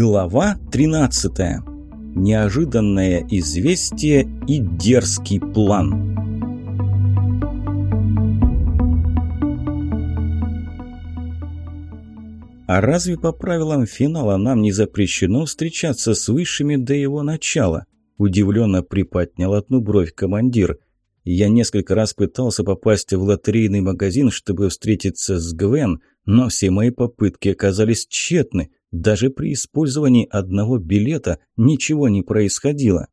Глава 13. Неожиданное известие и дерзкий план. А разве по правилам финала нам не запрещено встречаться с высшими до его начала? Удивленно приподнял одну бровь командир. Я несколько раз пытался попасть в лотерейный магазин, чтобы встретиться с Гвен, но все мои попытки оказались тщетны. Даже при использовании одного билета ничего не происходило.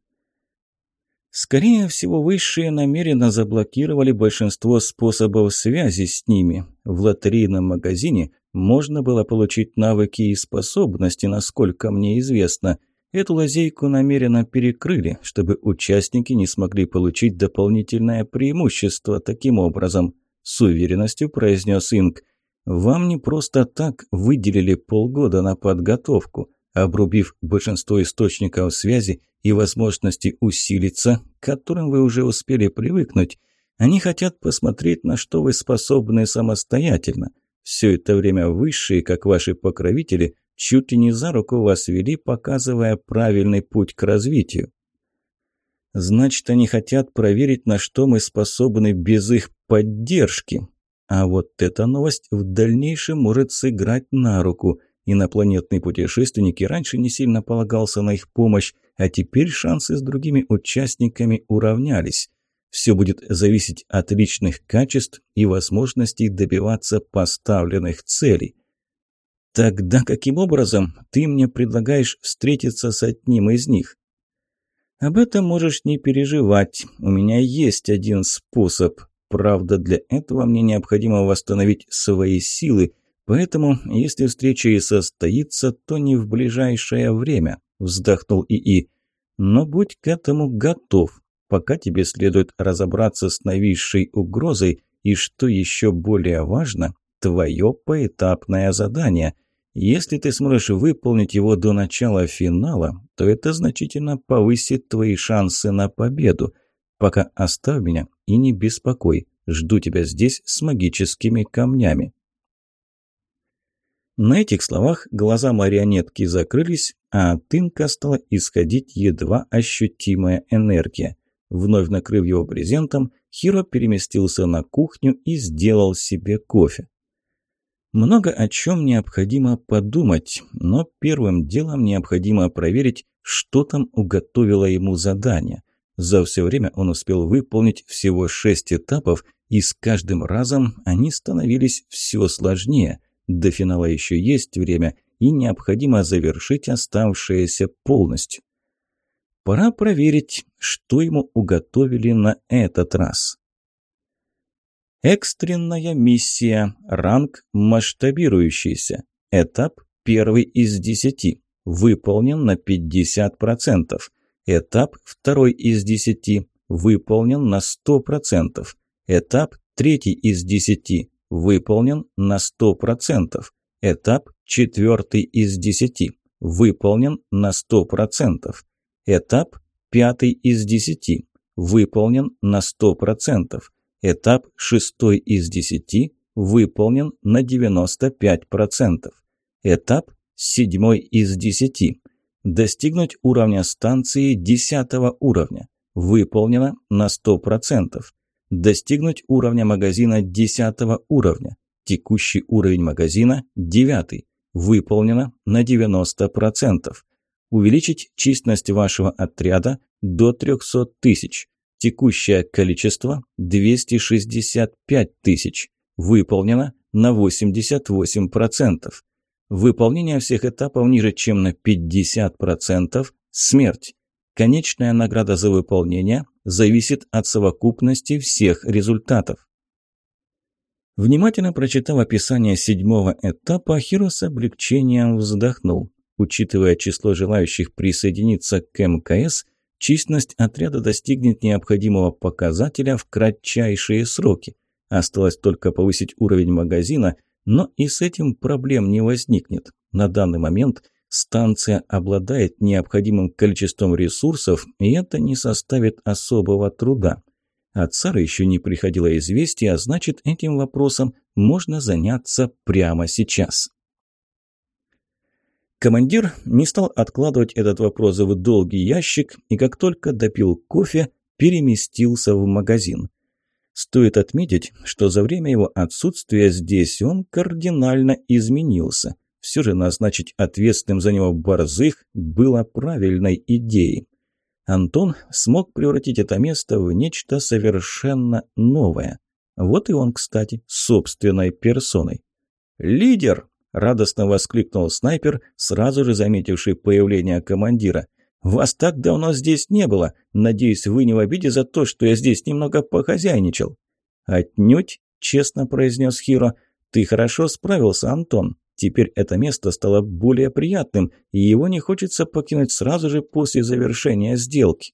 Скорее всего, высшие намеренно заблокировали большинство способов связи с ними. В лотерейном магазине можно было получить навыки и способности, насколько мне известно. Эту лазейку намеренно перекрыли, чтобы участники не смогли получить дополнительное преимущество таким образом. С уверенностью произнес Инг – вам не просто так выделили полгода на подготовку, обрубив большинство источников связи и возможности усилиться, к которым вы уже успели привыкнуть. Они хотят посмотреть, на что вы способны самостоятельно. Все это время высшие, как ваши покровители, чуть ли не за руку вас вели, показывая правильный путь к развитию. Значит, они хотят проверить, на что мы способны без их поддержки. А вот эта новость в дальнейшем может сыграть на руку. Инопланетный путешественник и раньше не сильно полагался на их помощь, а теперь шансы с другими участниками уравнялись. Все будет зависеть от личных качеств и возможностей добиваться поставленных целей. Тогда каким образом ты мне предлагаешь встретиться с одним из них? Об этом можешь не переживать. У меня есть один способ. Правда, для этого мне необходимо восстановить свои силы, поэтому, если встреча и состоится, то не в ближайшее время», – вздохнул ИИ. «Но будь к этому готов, пока тебе следует разобраться с новейшей угрозой и, что еще более важно, твое поэтапное задание. Если ты сможешь выполнить его до начала финала, то это значительно повысит твои шансы на победу. Пока оставь меня и не беспокой. Жду тебя здесь с магическими камнями». На этих словах глаза марионетки закрылись, а от инка стала исходить едва ощутимая энергия. Вновь накрыв его брезентом, Хиро переместился на кухню и сделал себе кофе. Много о чем необходимо подумать, но первым делом необходимо проверить, что там уготовило ему задание. За все время он успел выполнить всего шесть этапов, и с каждым разом они становились все сложнее. До финала еще есть время, и необходимо завершить оставшееся полностью. Пора проверить, что ему уготовили на этот раз. Экстренная миссия. Ранг масштабирующийся. Этап первый из десяти. Выполнен на 50%. Этап второй из десяти выполнен на 100%. Этап третий из десяти выполнен на 100%. Этап четвертый из десяти выполнен на 100%. Этап пятый из десяти выполнен на 100%. Этап шестой из десяти выполнен на 95%. Этап седьмой из десяти Достигнуть уровня станции 10 уровня. Выполнено на 100%. Достигнуть уровня магазина 10 уровня. Текущий уровень магазина 9. Выполнено на 90%. Увеличить численность вашего отряда до 300 тысяч. Текущее количество 265 тысяч. Выполнено на 88%. Выполнение всех этапов ниже, чем на 50% – смерть. Конечная награда за выполнение зависит от совокупности всех результатов. Внимательно прочитав описание седьмого этапа, Хиро с облегчением вздохнул. Учитывая число желающих присоединиться к МКС, численность отряда достигнет необходимого показателя в кратчайшие сроки. Осталось только повысить уровень магазина но и с этим проблем не возникнет. На данный момент станция обладает необходимым количеством ресурсов, и это не составит особого труда. От Сары еще не приходило известие, а значит, этим вопросом можно заняться прямо сейчас. Командир не стал откладывать этот вопрос в долгий ящик и как только допил кофе, переместился в магазин. Стоит отметить, что за время его отсутствия здесь он кардинально изменился. Все же назначить ответственным за него борзых было правильной идеей. Антон смог превратить это место в нечто совершенно новое. Вот и он, кстати, собственной персоной. «Лидер!» – радостно воскликнул снайпер, сразу же заметивший появление командира. «Вас так давно здесь не было. Надеюсь, вы не в обиде за то, что я здесь немного похозяйничал». «Отнюдь», – честно произнес Хиро. «Ты хорошо справился, Антон. Теперь это место стало более приятным, и его не хочется покинуть сразу же после завершения сделки».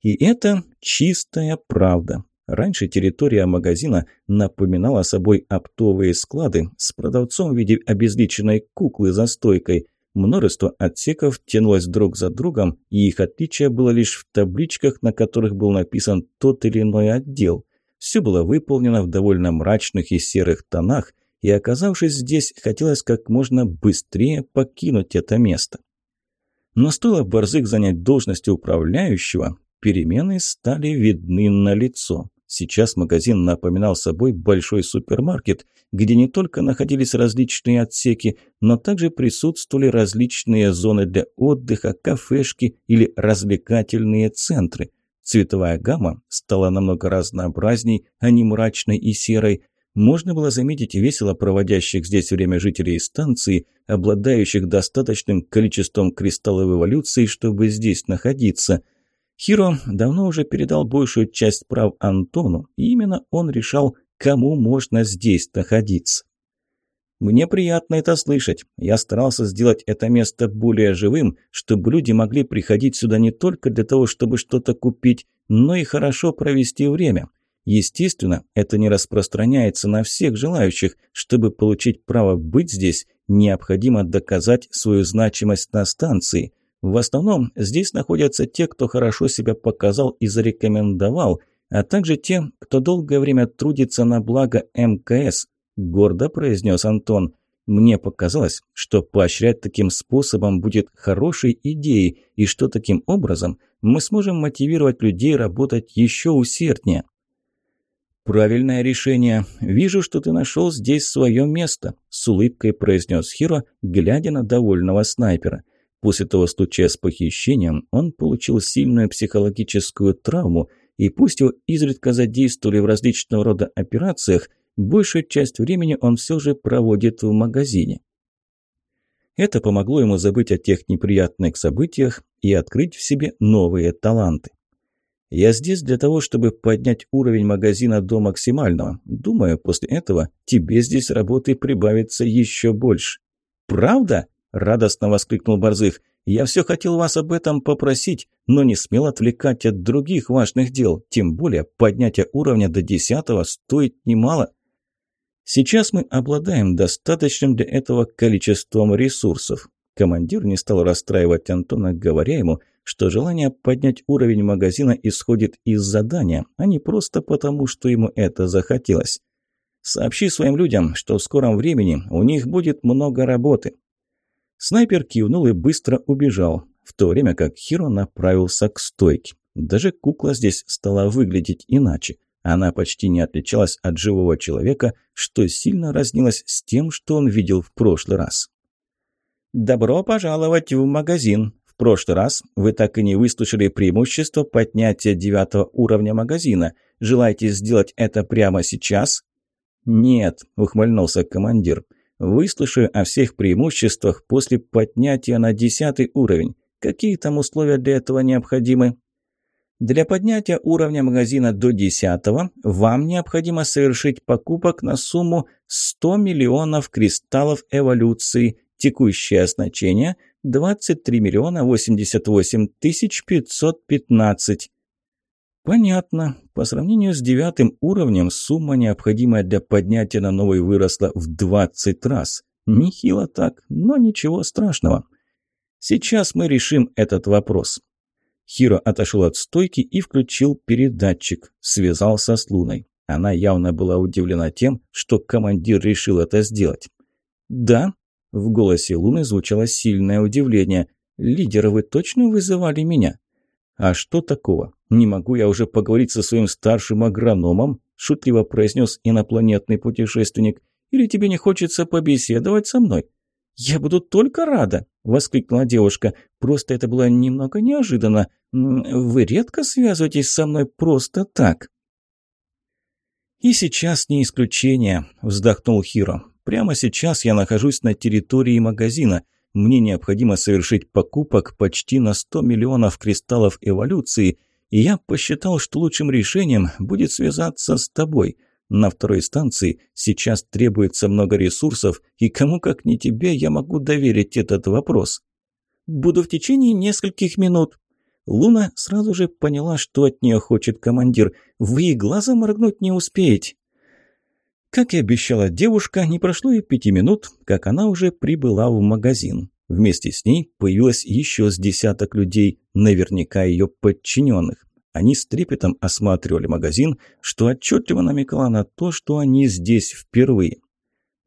И это чистая правда. Раньше территория магазина напоминала собой оптовые склады с продавцом в виде обезличенной куклы за стойкой – Множество отсеков тянулось друг за другом, и их отличие было лишь в табличках, на которых был написан тот или иной отдел. Все было выполнено в довольно мрачных и серых тонах, и, оказавшись здесь, хотелось как можно быстрее покинуть это место. Но стоило Борзых занять должность управляющего, перемены стали видны на лицо. Сейчас магазин напоминал собой большой супермаркет, где не только находились различные отсеки, но также присутствовали различные зоны для отдыха, кафешки или развлекательные центры. Цветовая гамма стала намного разнообразней, а не мрачной и серой. Можно было заметить весело проводящих здесь время жителей станции, обладающих достаточным количеством кристаллов эволюции, чтобы здесь находиться – Хиро давно уже передал большую часть прав Антону, и именно он решал, кому можно здесь находиться. Мне приятно это слышать. Я старался сделать это место более живым, чтобы люди могли приходить сюда не только для того, чтобы что-то купить, но и хорошо провести время. Естественно, это не распространяется на всех желающих. Чтобы получить право быть здесь, необходимо доказать свою значимость на станции. В основном здесь находятся те, кто хорошо себя показал и зарекомендовал, а также те, кто долгое время трудится на благо МКС, гордо произнес Антон. Мне показалось, что поощрять таким способом будет хорошей идеей, и что таким образом мы сможем мотивировать людей работать еще усерднее. «Правильное решение. Вижу, что ты нашел здесь свое место», – с улыбкой произнес Хиро, глядя на довольного снайпера. После того случая с похищением он получил сильную психологическую травму, и пусть его изредка задействовали в различного рода операциях, большую часть времени он все же проводит в магазине. Это помогло ему забыть о тех неприятных событиях и открыть в себе новые таланты. Я здесь для того, чтобы поднять уровень магазина до максимального. Думаю, после этого тебе здесь работы прибавится еще больше. Правда? – радостно воскликнул Борзых. «Я все хотел вас об этом попросить, но не смел отвлекать от других важных дел. Тем более поднятие уровня до десятого стоит немало». Сейчас мы обладаем достаточным для этого количеством ресурсов. Командир не стал расстраивать Антона, говоря ему, что желание поднять уровень магазина исходит из задания, а не просто потому, что ему это захотелось. Сообщи своим людям, что в скором времени у них будет много работы. Снайпер кивнул и быстро убежал, в то время как Хиро направился к стойке. Даже кукла здесь стала выглядеть иначе. Она почти не отличалась от живого человека, что сильно разнилось с тем, что он видел в прошлый раз. «Добро пожаловать в магазин. В прошлый раз вы так и не выслушали преимущество поднятия девятого уровня магазина. Желаете сделать это прямо сейчас?» «Нет», — ухмыльнулся командир. Выслушаю о всех преимуществах после поднятия на десятый уровень. Какие там условия для этого необходимы? Для поднятия уровня магазина до 10 вам необходимо совершить покупок на сумму 100 миллионов кристаллов эволюции. Текущее значение 23 миллиона 88 тысяч 515. Понятно. По сравнению с девятым уровнем, сумма, необходимая для поднятия на новый, выросла в 20 раз. Нехило так, но ничего страшного. Сейчас мы решим этот вопрос. Хиро отошел от стойки и включил передатчик, связался с Луной. Она явно была удивлена тем, что командир решил это сделать. «Да», В голосе Луны звучало сильное удивление. «Лидер, вы точно вызывали меня?» «А что такого? Не могу я уже поговорить со своим старшим агрономом?» шутливо произнес инопланетный путешественник. «Или тебе не хочется побеседовать со мной?» «Я буду только рада!» – воскликнула девушка. «Просто это было немного неожиданно. Вы редко связываетесь со мной просто так?» «И сейчас не исключение», – вздохнул Хиро. «Прямо сейчас я нахожусь на территории магазина. Мне необходимо совершить покупок почти на 100 миллионов кристаллов эволюции, и я посчитал, что лучшим решением будет связаться с тобой». На второй станции сейчас требуется много ресурсов, и кому как не тебе я могу доверить этот вопрос. Буду в течение нескольких минут. Луна сразу же поняла, что от нее хочет командир. Вы и глазом моргнуть не успеете. Как и обещала девушка, не прошло и пяти минут, как она уже прибыла в магазин. Вместе с ней появилось еще с десяток людей, наверняка ее подчиненных. Они с трепетом осматривали магазин, что отчетливо намекало на то, что они здесь впервые.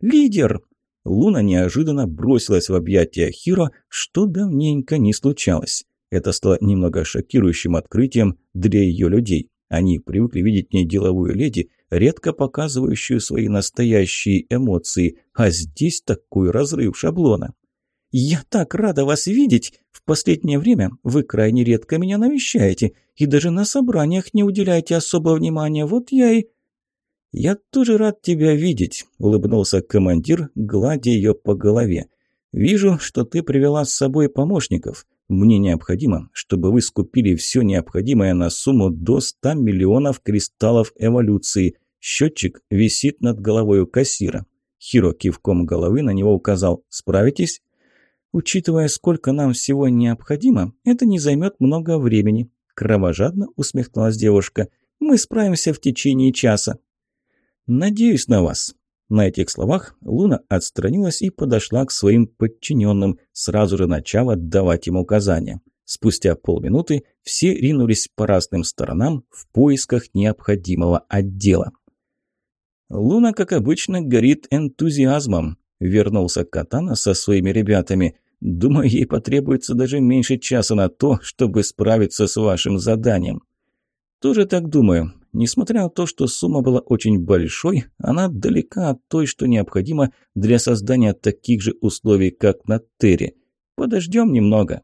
«Лидер!» Луна неожиданно бросилась в объятия Хиро, что давненько не случалось. Это стало немного шокирующим открытием для ее людей. Они привыкли видеть в ней деловую леди, редко показывающую свои настоящие эмоции, а здесь такой разрыв шаблона. «Я так рада вас видеть! В последнее время вы крайне редко меня навещаете и даже на собраниях не уделяете особого внимания. Вот я и...» «Я тоже рад тебя видеть», – улыбнулся командир, гладя ее по голове. «Вижу, что ты привела с собой помощников. Мне необходимо, чтобы вы скупили все необходимое на сумму до 100 миллионов кристаллов эволюции. Счетчик висит над головой у кассира». Хиро кивком головы на него указал. «Справитесь?» Учитывая, сколько нам всего необходимо, это не займет много времени. Кровожадно усмехнулась девушка. Мы справимся в течение часа. Надеюсь на вас. На этих словах Луна отстранилась и подошла к своим подчиненным, сразу же начав отдавать им указания. Спустя полминуты все ринулись по разным сторонам в поисках необходимого отдела. Луна, как обычно, горит энтузиазмом. Вернулся Катана со своими ребятами. Думаю, ей потребуется даже меньше часа на то, чтобы справиться с вашим заданием. Тоже так думаю. Несмотря на то, что сумма была очень большой, она далека от той, что необходимо для создания таких же условий, как на Терре. Подождем немного.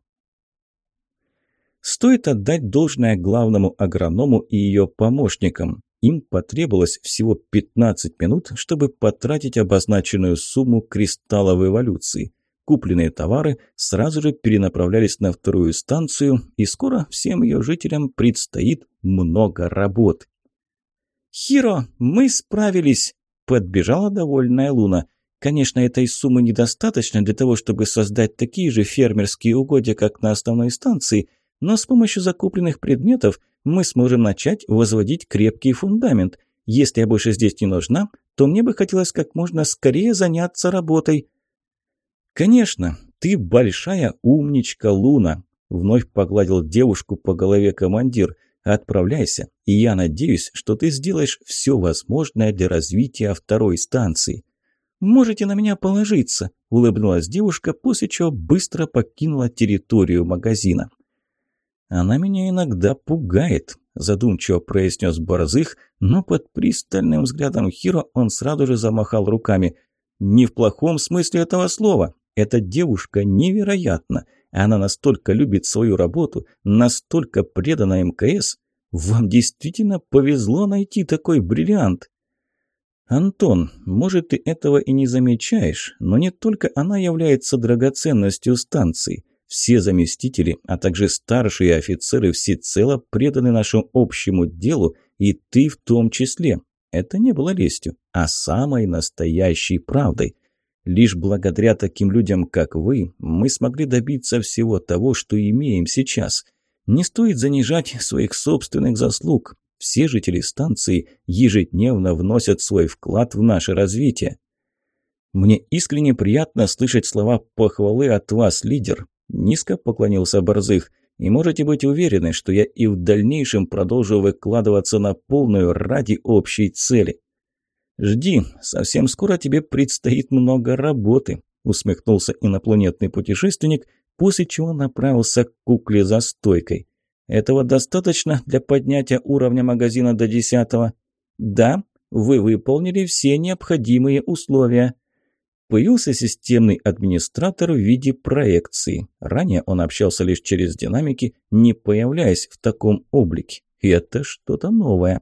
Стоит отдать должное главному агроному и ее помощникам. Им потребовалось всего 15 минут, чтобы потратить обозначенную сумму кристаллов эволюции. Купленные товары сразу же перенаправлялись на вторую станцию, и скоро всем ее жителям предстоит много работ. «Хиро, мы справились!» – подбежала довольная Луна. «Конечно, этой суммы недостаточно для того, чтобы создать такие же фермерские угодья, как на основной станции, но с помощью закупленных предметов мы сможем начать возводить крепкий фундамент. Если я больше здесь не нужна, то мне бы хотелось как можно скорее заняться работой». «Конечно, ты большая умничка, Луна!» Вновь погладил девушку по голове командир. «Отправляйся, и я надеюсь, что ты сделаешь все возможное для развития второй станции». «Можете на меня положиться», – улыбнулась девушка, после чего быстро покинула территорию магазина. «Она меня иногда пугает», – задумчиво произнес Борзых, но под пристальным взглядом Хиро он сразу же замахал руками. «Не в плохом смысле этого слова. Эта девушка невероятна. Она настолько любит свою работу, настолько предана МКС. Вам действительно повезло найти такой бриллиант. Антон, может, ты этого и не замечаешь, но не только она является драгоценностью станции. Все заместители, а также старшие офицеры всецело преданы нашему общему делу, и ты в том числе. Это не было лестью, а самой настоящей правдой. Лишь благодаря таким людям, как вы, мы смогли добиться всего того, что имеем сейчас. Не стоит занижать своих собственных заслуг. Все жители станции ежедневно вносят свой вклад в наше развитие. Мне искренне приятно слышать слова похвалы от вас, лидер. Низко поклонился Борзых. И можете быть уверены, что я и в дальнейшем продолжу выкладываться на полную ради общей цели. «Жди, совсем скоро тебе предстоит много работы», – усмехнулся инопланетный путешественник, после чего направился к кукле за стойкой. «Этого достаточно для поднятия уровня магазина до десятого?» «Да, вы выполнили все необходимые условия». Появился системный администратор в виде проекции. Ранее он общался лишь через динамики, не появляясь в таком облике. Это что-то новое.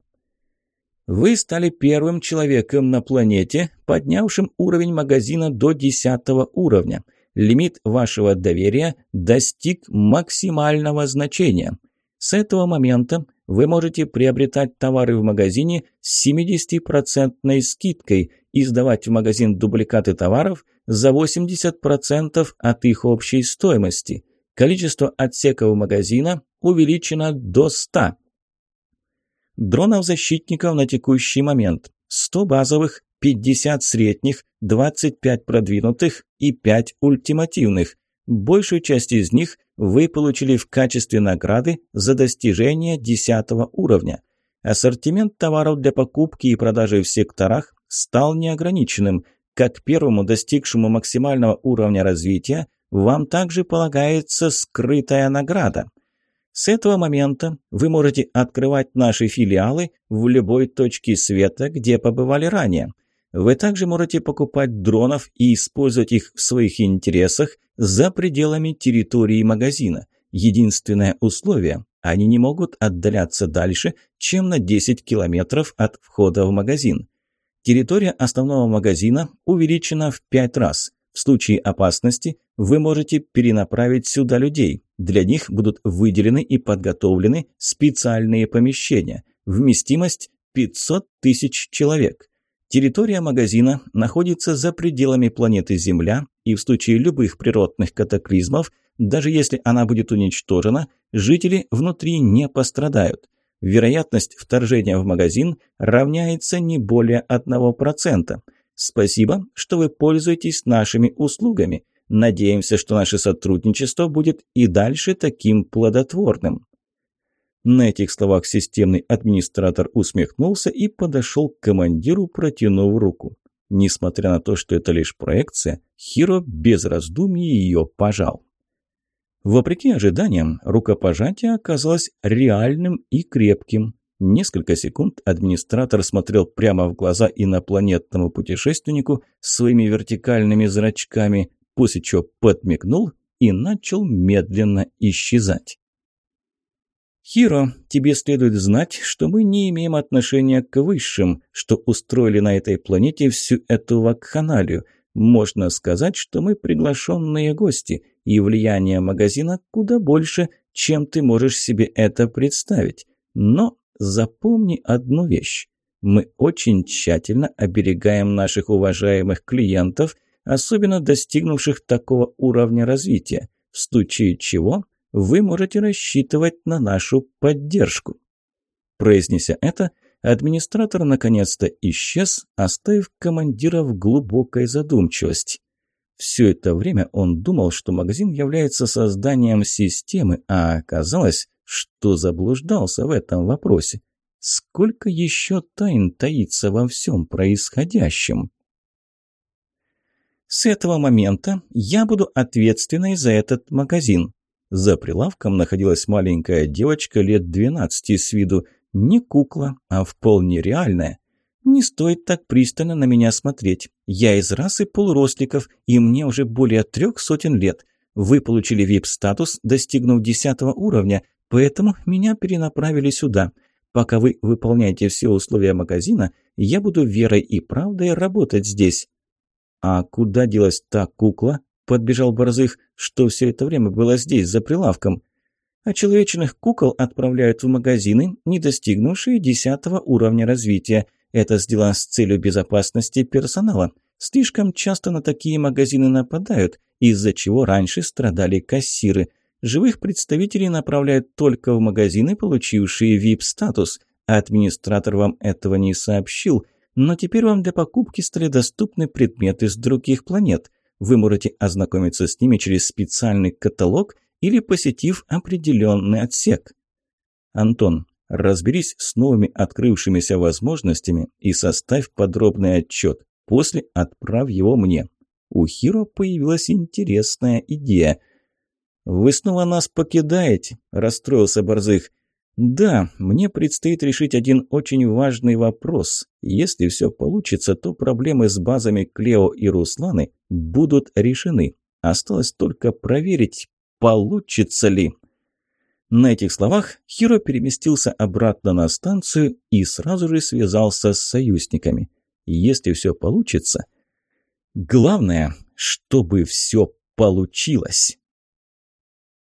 Вы стали первым человеком на планете, поднявшим уровень магазина до 10 уровня. Лимит вашего доверия достиг максимального значения. С этого момента вы можете приобретать товары в магазине с 70% скидкой и сдавать в магазин дубликаты товаров за 80% от их общей стоимости. Количество отсеков магазина увеличено до 100. Дронов-защитников на текущий момент 100 базовых, 50 средних, 25 продвинутых и 5 ультимативных. Большую часть из них вы получили в качестве награды за достижение 10 уровня. Ассортимент товаров для покупки и продажи в секторах стал неограниченным. Как первому достигшему максимального уровня развития, вам также полагается скрытая награда. С этого момента вы можете открывать наши филиалы в любой точке света, где побывали ранее. Вы также можете покупать дронов и использовать их в своих интересах за пределами территории магазина. Единственное условие – они не могут отдаляться дальше, чем на 10 километров от входа в магазин. Территория основного магазина увеличена в 5 раз. В случае опасности вы можете перенаправить сюда людей. Для них будут выделены и подготовлены специальные помещения. Вместимость 500 тысяч человек. Территория магазина находится за пределами планеты Земля, и в случае любых природных катаклизмов, даже если она будет уничтожена, жители внутри не пострадают. Вероятность вторжения в магазин равняется не более 1%. Спасибо, что вы пользуетесь нашими услугами. Надеемся, что наше сотрудничество будет и дальше таким плодотворным. На этих словах системный администратор усмехнулся и подошел к командиру, протянув руку. Несмотря на то, что это лишь проекция, Хиро без раздумий ее пожал. Вопреки ожиданиям, рукопожатие оказалось реальным и крепким. Несколько секунд администратор смотрел прямо в глаза инопланетному путешественнику своими вертикальными зрачками, после чего подмигнул и начал медленно исчезать. «Хиро, тебе следует знать, что мы не имеем отношения к высшим, что устроили на этой планете всю эту вакханалию. Можно сказать, что мы приглашенные гости, и влияние магазина куда больше, чем ты можешь себе это представить. Но запомни одну вещь. Мы очень тщательно оберегаем наших уважаемых клиентов, особенно достигнувших такого уровня развития, в случае чего – вы можете рассчитывать на нашу поддержку». Произнеся это, администратор наконец-то исчез, оставив командира в глубокой задумчивости. Все это время он думал, что магазин является созданием системы, а оказалось, что заблуждался в этом вопросе. Сколько еще тайн таится во всем происходящем? С этого момента я буду ответственной за этот магазин. За прилавком находилась маленькая девочка лет 12 с виду. Не кукла, а вполне реальная. Не стоит так пристально на меня смотреть. Я из расы полуросликов, и мне уже более трех сотен лет. Вы получили вип-статус, достигнув десятого уровня, поэтому меня перенаправили сюда. Пока вы выполняете все условия магазина, я буду верой и правдой работать здесь. А куда делась та кукла? подбежал Борзых, что все это время было здесь, за прилавком. А человечных кукол отправляют в магазины, не достигнувшие десятого уровня развития. Это сделано с целью безопасности персонала. Слишком часто на такие магазины нападают, из-за чего раньше страдали кассиры. Живых представителей направляют только в магазины, получившие VIP-статус. Администратор вам этого не сообщил, но теперь вам для покупки стали доступны предметы с других планет. Вы можете ознакомиться с ними через специальный каталог или посетив определенный отсек. Антон, разберись с новыми открывшимися возможностями и составь подробный отчет. После отправь его мне. У Хиро появилась интересная идея. «Вы снова нас покидаете?» – расстроился Борзых. «Да, мне предстоит решить один очень важный вопрос. Если все получится, то проблемы с базами Клео и Русланы будут решены. Осталось только проверить, получится ли». На этих словах Хиро переместился обратно на станцию и сразу же связался с союзниками. Если все получится... Главное, чтобы все получилось.